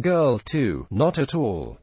Girl 2, not at all.